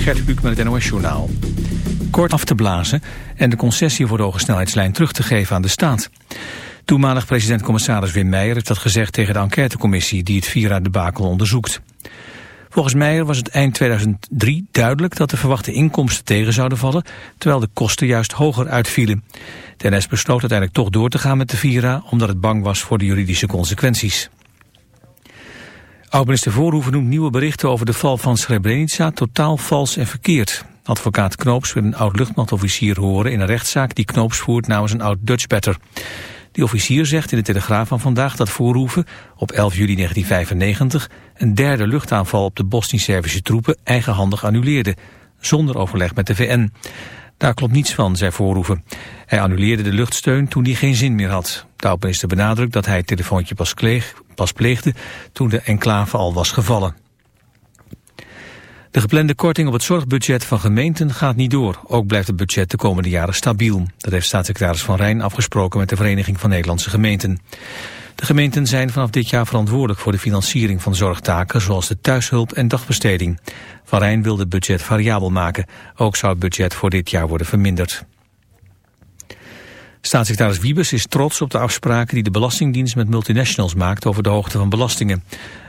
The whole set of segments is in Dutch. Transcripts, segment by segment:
Gert Buuk met het NOS Journaal. Kort af te blazen en de concessie voor de hogesnelheidslijn terug te geven aan de staat. Toenmalig president-commissaris Wim Meijer heeft dat gezegd tegen de enquêtecommissie die het Vira-debakel onderzoekt. Volgens Meijer was het eind 2003 duidelijk dat de verwachte inkomsten tegen zouden vallen, terwijl de kosten juist hoger uitvielen. De NS besloot uiteindelijk toch door te gaan met de Vira, omdat het bang was voor de juridische consequenties. Oud-minister Voorhoeven noemt nieuwe berichten over de val van Srebrenica totaal vals en verkeerd. Advocaat Knoops wil een oud-luchtmachtofficier horen in een rechtszaak die Knoops voert namens een oud-Dutchbatter. Die officier zegt in de Telegraaf van vandaag dat Voorhoeven op 11 juli 1995 een derde luchtaanval op de Bosnisch-Servische troepen eigenhandig annuleerde, zonder overleg met de VN. Daar klopt niets van, zei Voorhoeven. Hij annuleerde de luchtsteun toen hij geen zin meer had. De oud-minister benadrukt dat hij het telefoontje pas, kleeg, pas pleegde toen de enclave al was gevallen. De geplande korting op het zorgbudget van gemeenten gaat niet door. Ook blijft het budget de komende jaren stabiel. Dat heeft staatssecretaris Van Rijn afgesproken met de Vereniging van Nederlandse Gemeenten. De gemeenten zijn vanaf dit jaar verantwoordelijk voor de financiering van zorgtaken zoals de thuishulp en dagbesteding. Van Rijn wil het budget variabel maken. Ook zou het budget voor dit jaar worden verminderd. Staatssecretaris Wiebes is trots op de afspraken die de Belastingdienst met multinationals maakt over de hoogte van belastingen.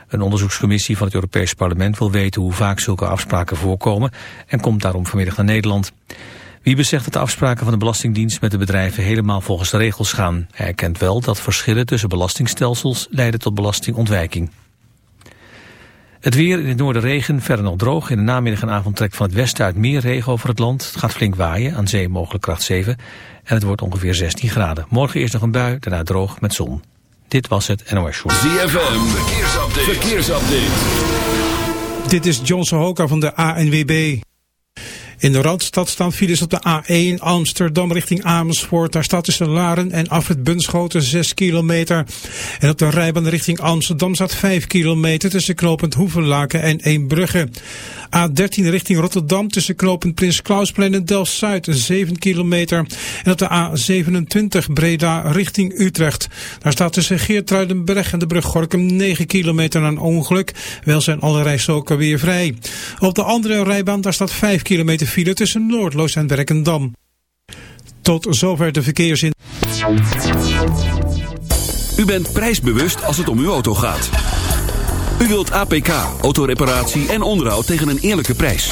Een onderzoekscommissie van het Europees Parlement wil weten hoe vaak zulke afspraken voorkomen en komt daarom vanmiddag naar Nederland. Wiebes zegt dat de afspraken van de Belastingdienst met de bedrijven helemaal volgens de regels gaan. Hij erkent wel dat verschillen tussen belastingstelsels leiden tot belastingontwijking. Het weer in het noorden regen, verder nog droog. In de namiddag en avond trekt van het westen uit meer regen over het land. Het gaat flink waaien, aan zee mogelijk kracht 7. En het wordt ongeveer 16 graden. Morgen eerst nog een bui, daarna droog met zon. Dit was het NOS Show. ZFM, verkeersupdate. verkeersupdate. Dit is John Sohoka van de ANWB. In de Randstad staan files op de A1 Amsterdam richting Amersfoort. Daar staat tussen Laren en Afrit Bunschoten 6 kilometer. En op de rijbaan richting Amsterdam staat 5 kilometer tussen knooppunt Hoevenlaken en Eembrugge. A13 richting Rotterdam tussen knooppunt Prins Klausplein en Delft-Zuid 7 kilometer. En op de A27 Breda richting Utrecht. Daar staat tussen Geertruidenberg en de brug Gorkum 9 kilometer aan ongeluk. Wel zijn alle rijstroken weer vrij. Op de andere rijbaan daar staat 5 kilometer file tussen Noordloos en Werkendam. Tot zover de verkeersin. U bent prijsbewust als het om uw auto gaat. U wilt APK, autoreparatie en onderhoud tegen een eerlijke prijs.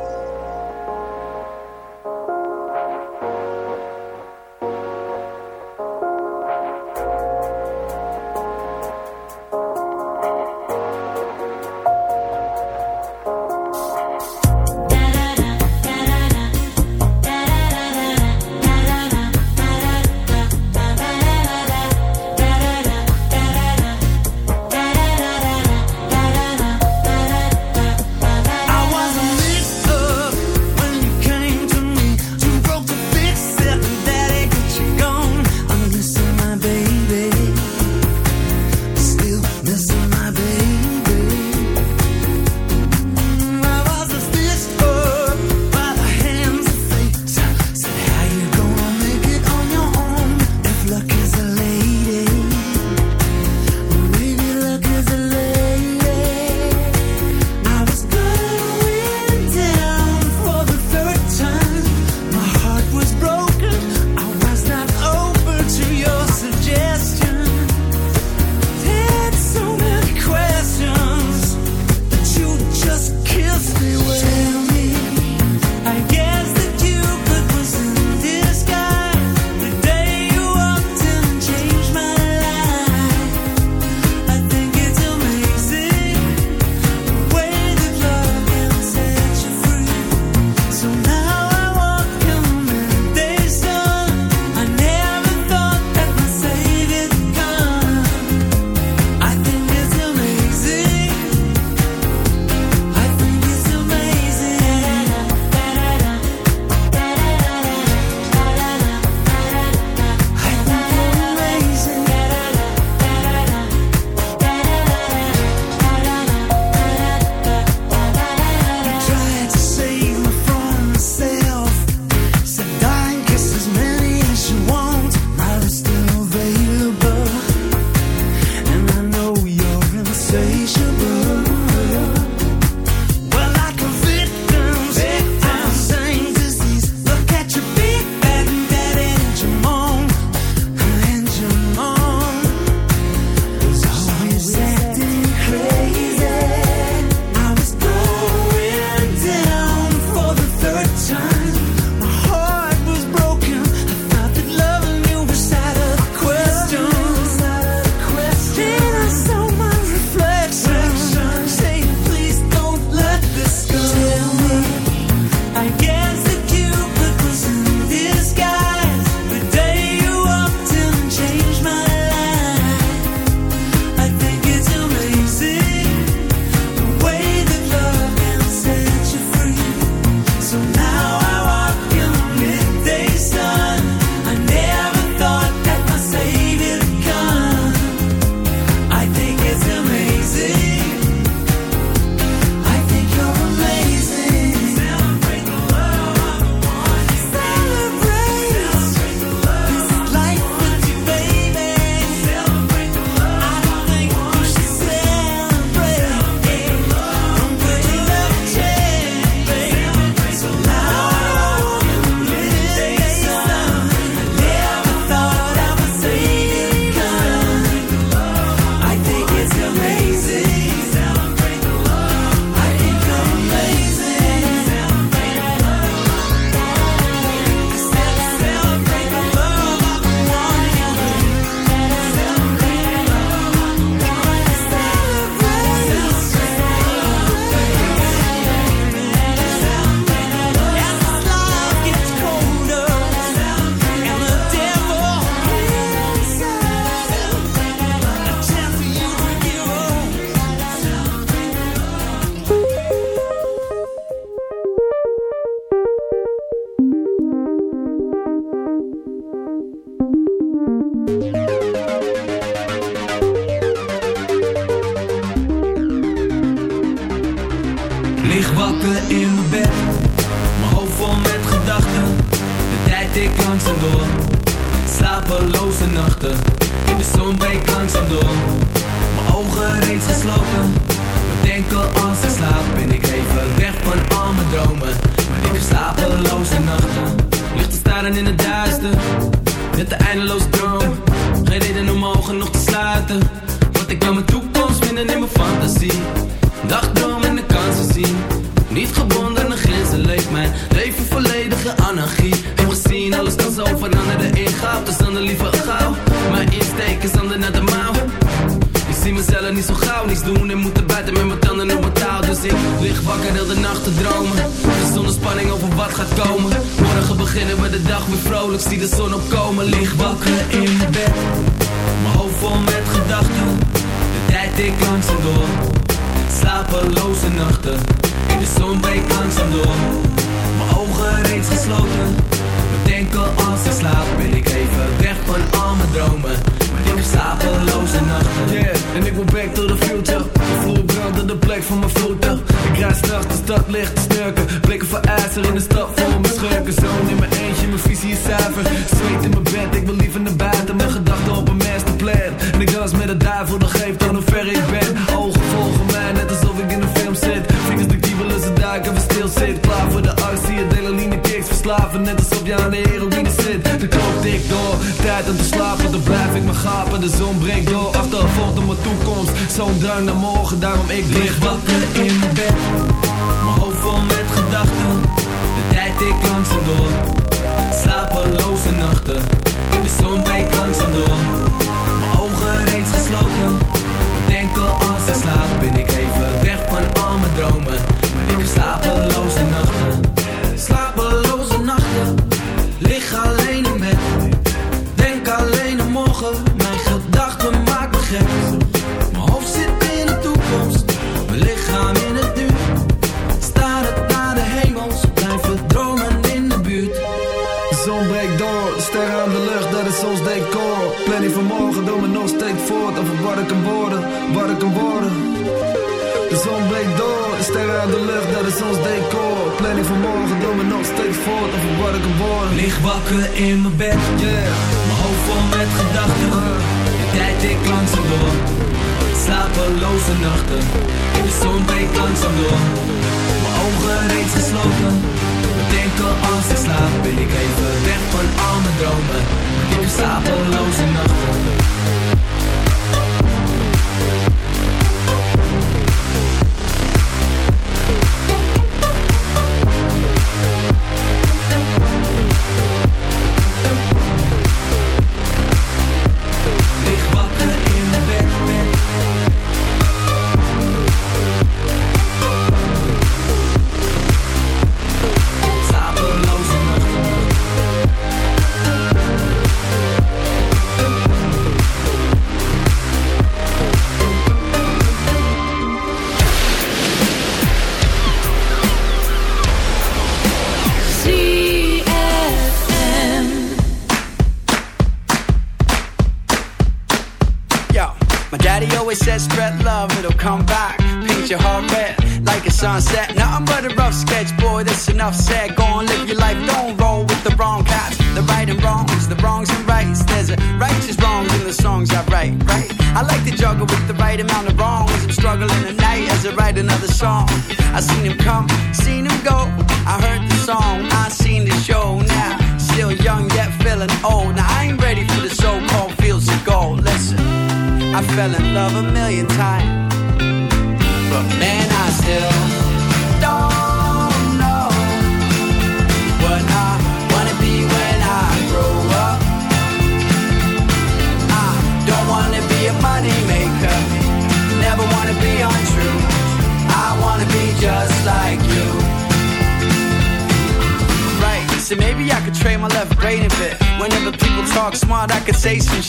cuando zo'n drang naar morgen, daarom ik lig wakker in Banken in mijn bed, yeah. Mijn hoofd vol met gedachten. De tijd ik langzaam door. Slapeloze nachten. De zon breekt langzaam door. Mijn ogen reeds gesloten. Denk Denken als ik slaap, ben ik even weg van al mijn dromen. Ik heb slapeloze nachten.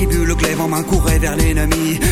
Tribu, le glaive en main, courait vers l'ennemi.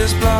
this blood.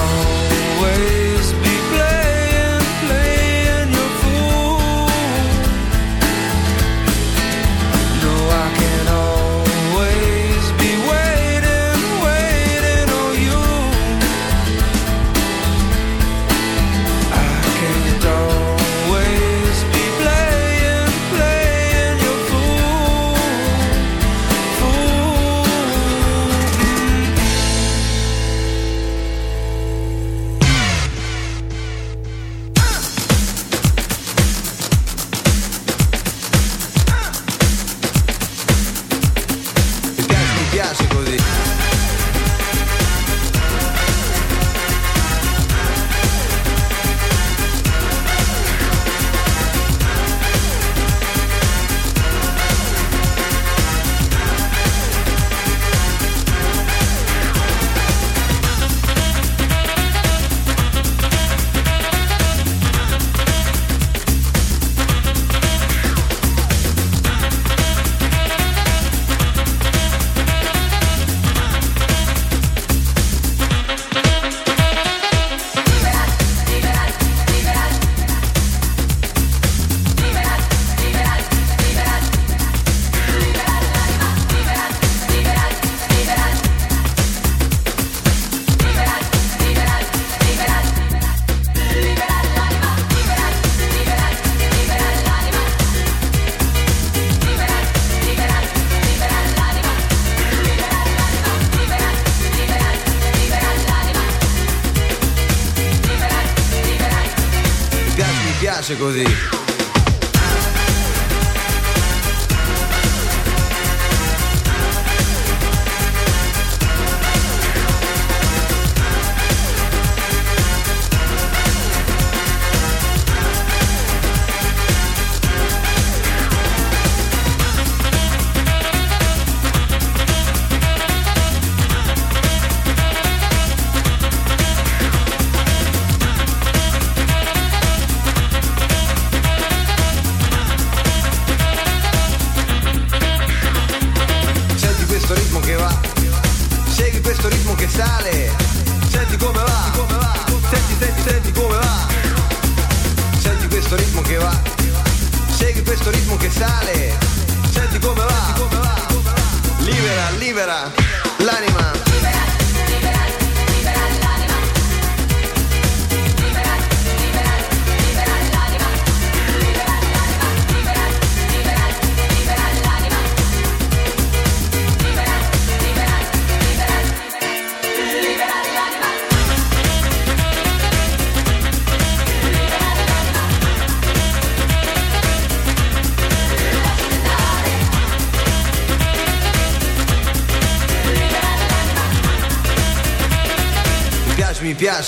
classico di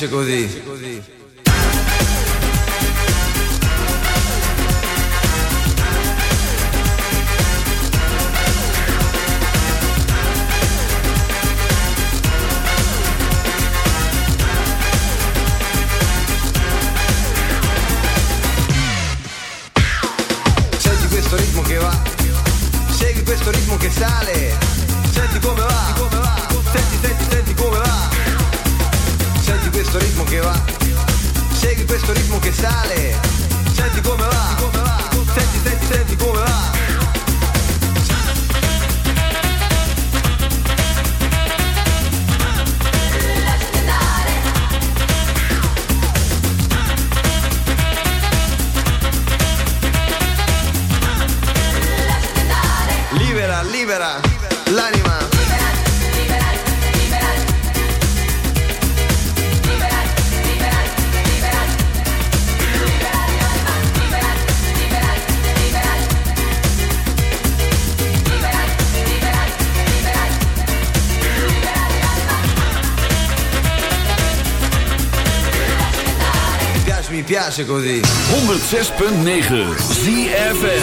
così. Piace così. 106.9 ZFM.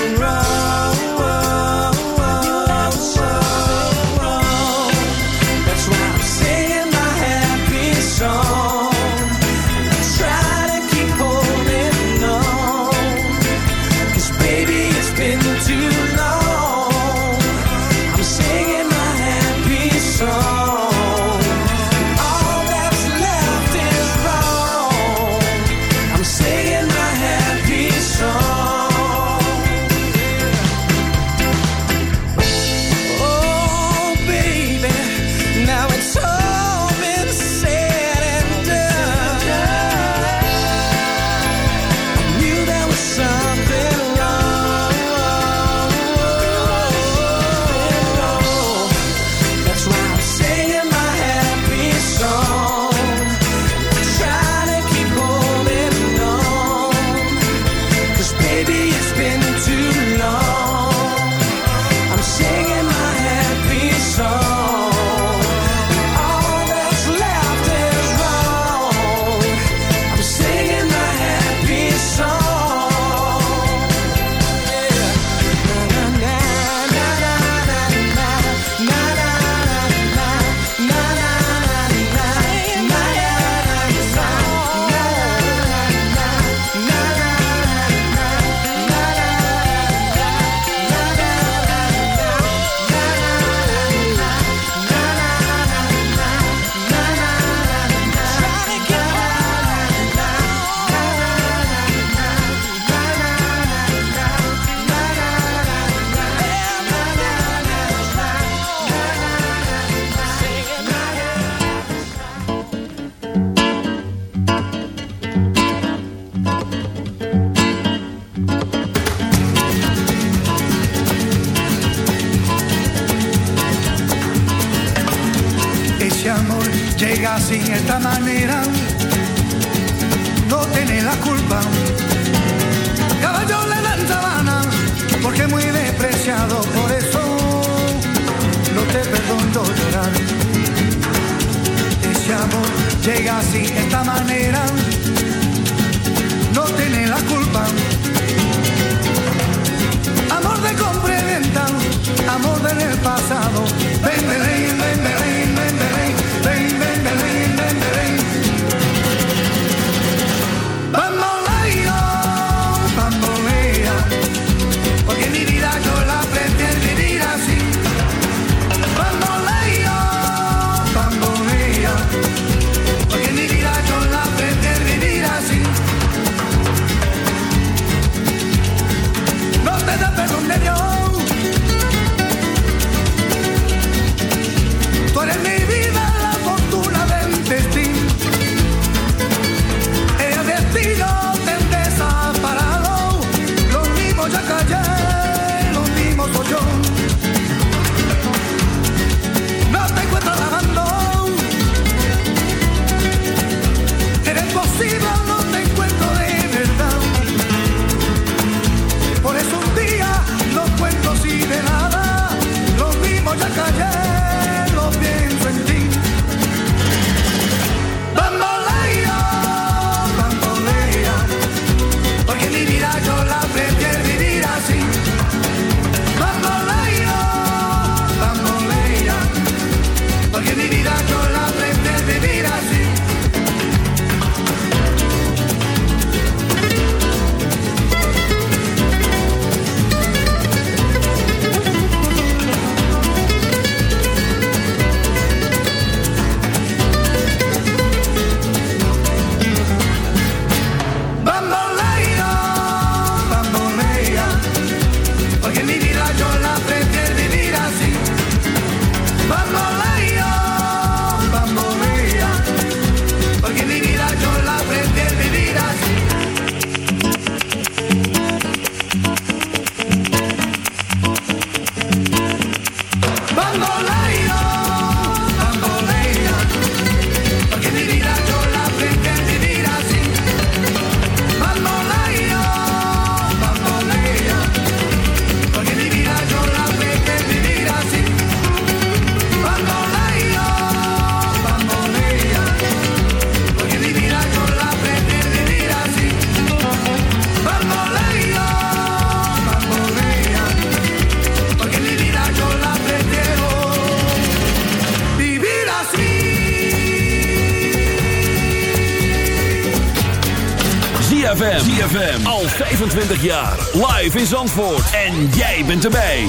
ZFM. ZFM. Al 25 jaar. Live in Zandvoort. En jij bent erbij.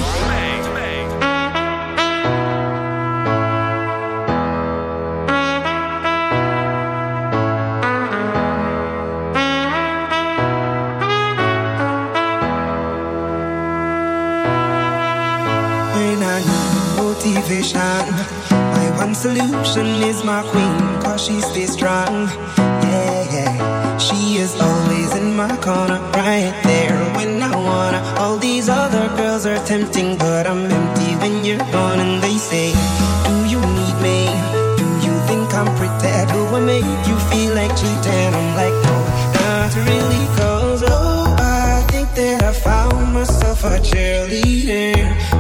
When I my one solution is my queen, cause she stays strong. Yeah, yeah. She is in my corner, right there when I wanna. All these other girls are tempting, but I'm empty when you're gone. And they say, Do you need me? Do you think I'm pretty? Do I make you feel like cheating? I'm like, No, not really, cause oh, I think that I found myself a cheerleader.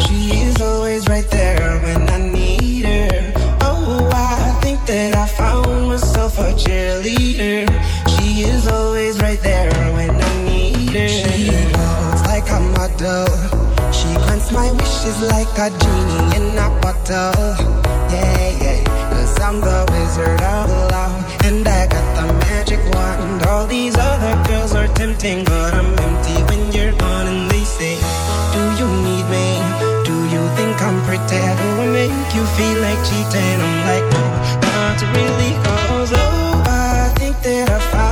She is always right there when I need her. Oh, I think that I found myself a cheerleader. She is always right there She looks like a model. She grants my wishes like a genie in a bottle. Yeah, yeah. Cause I'm the wizard of love. And I got the magic wand. All these other girls are tempting, but I'm empty when you're gone. And they say, Do you need me? Do you think I'm pretty? Do I make you feel like cheating? I'm like, no, not really. Cause oh, I think that I found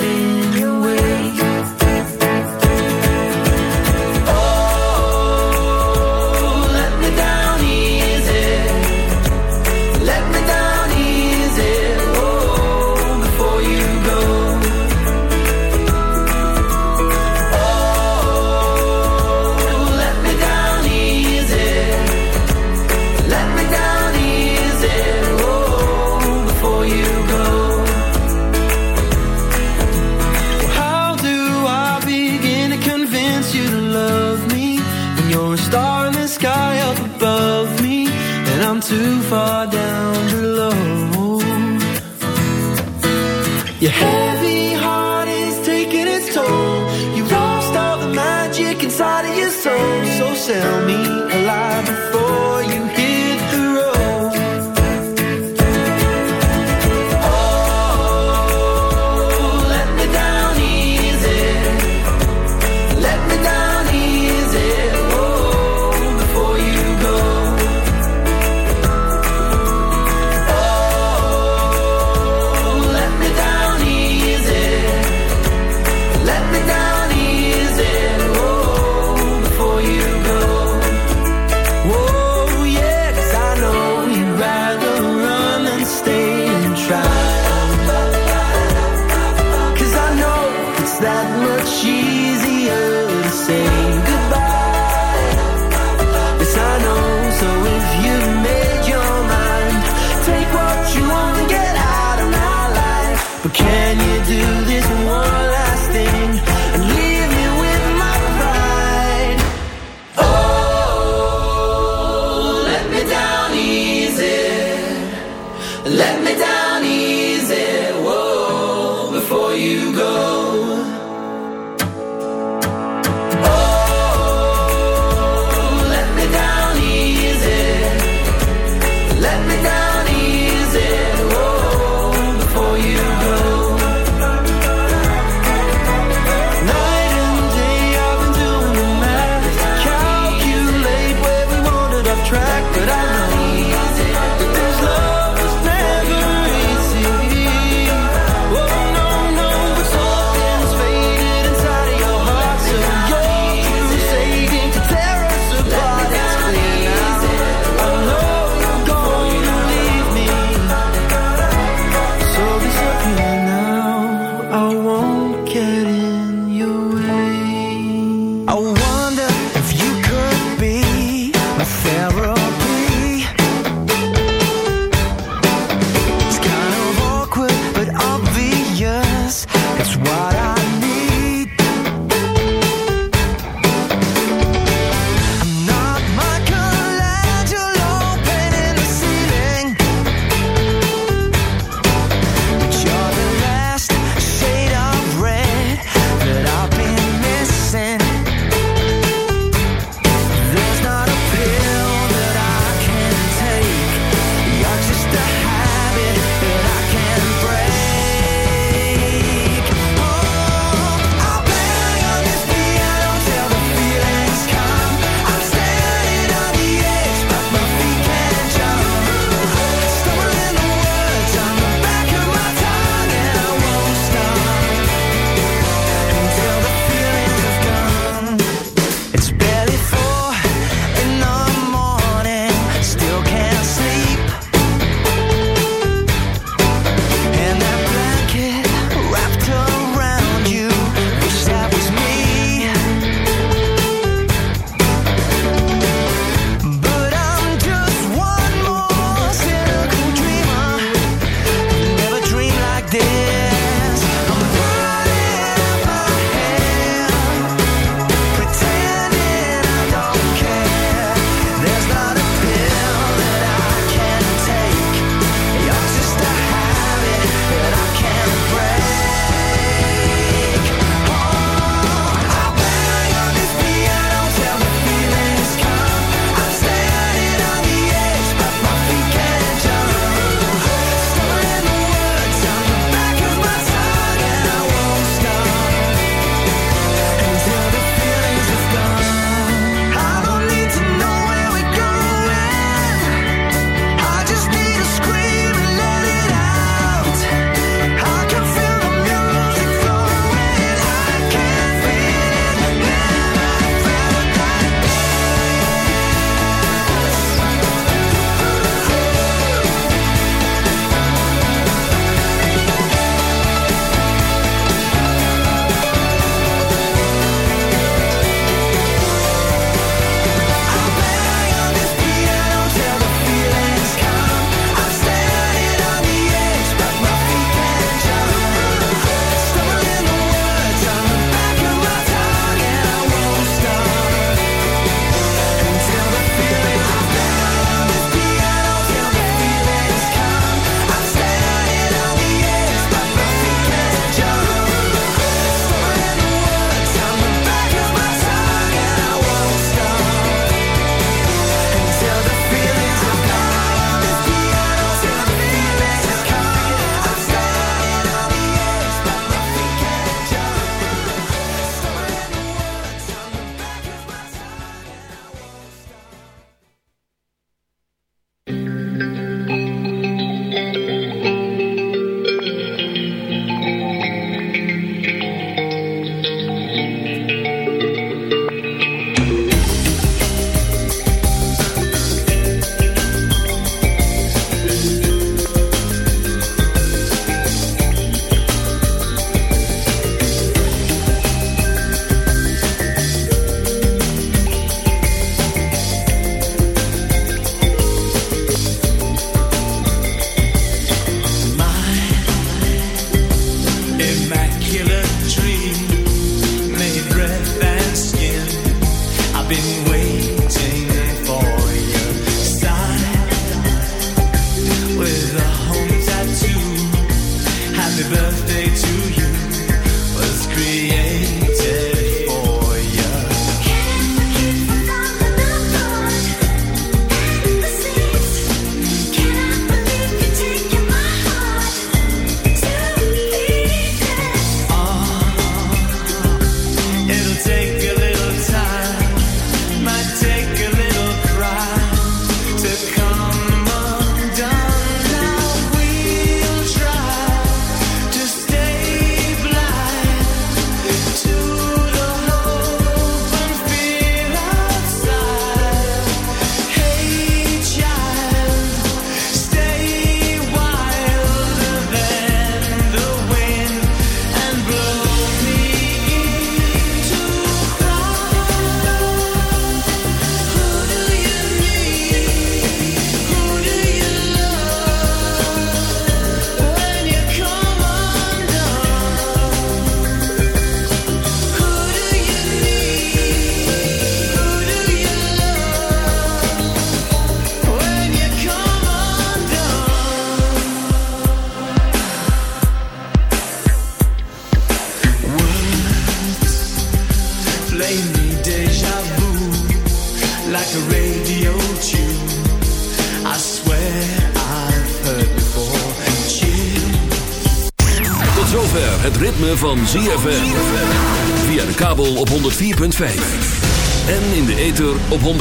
been